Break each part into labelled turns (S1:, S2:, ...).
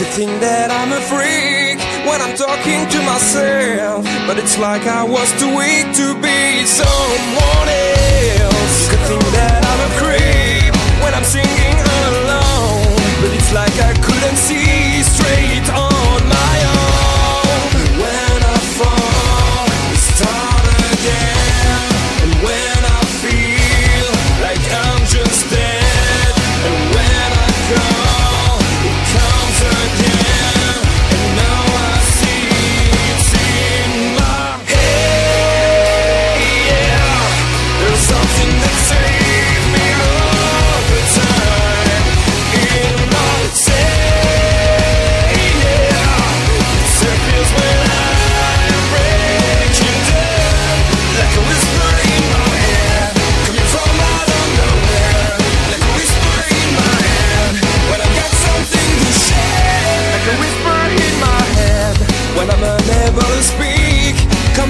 S1: to think that I'm a freak when I'm talking to myself. But it's like I was too weak to be someone.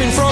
S1: coming from.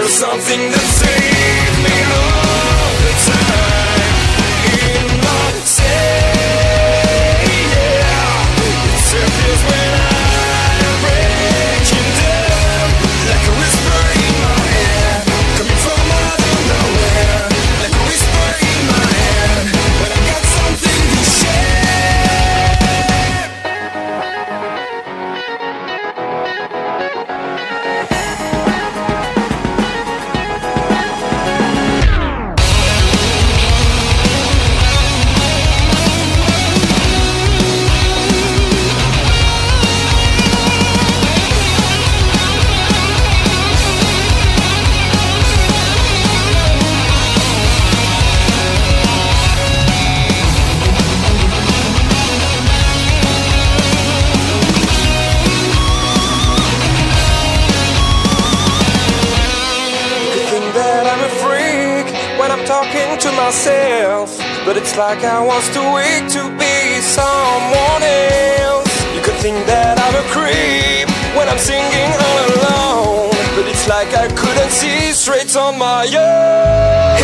S1: There's something that saved me. Oh. to myself But it's like I was too weak to be someone else. You could think that I'm a creep When I'm singing all alone But it's like I couldn't see straight on my own.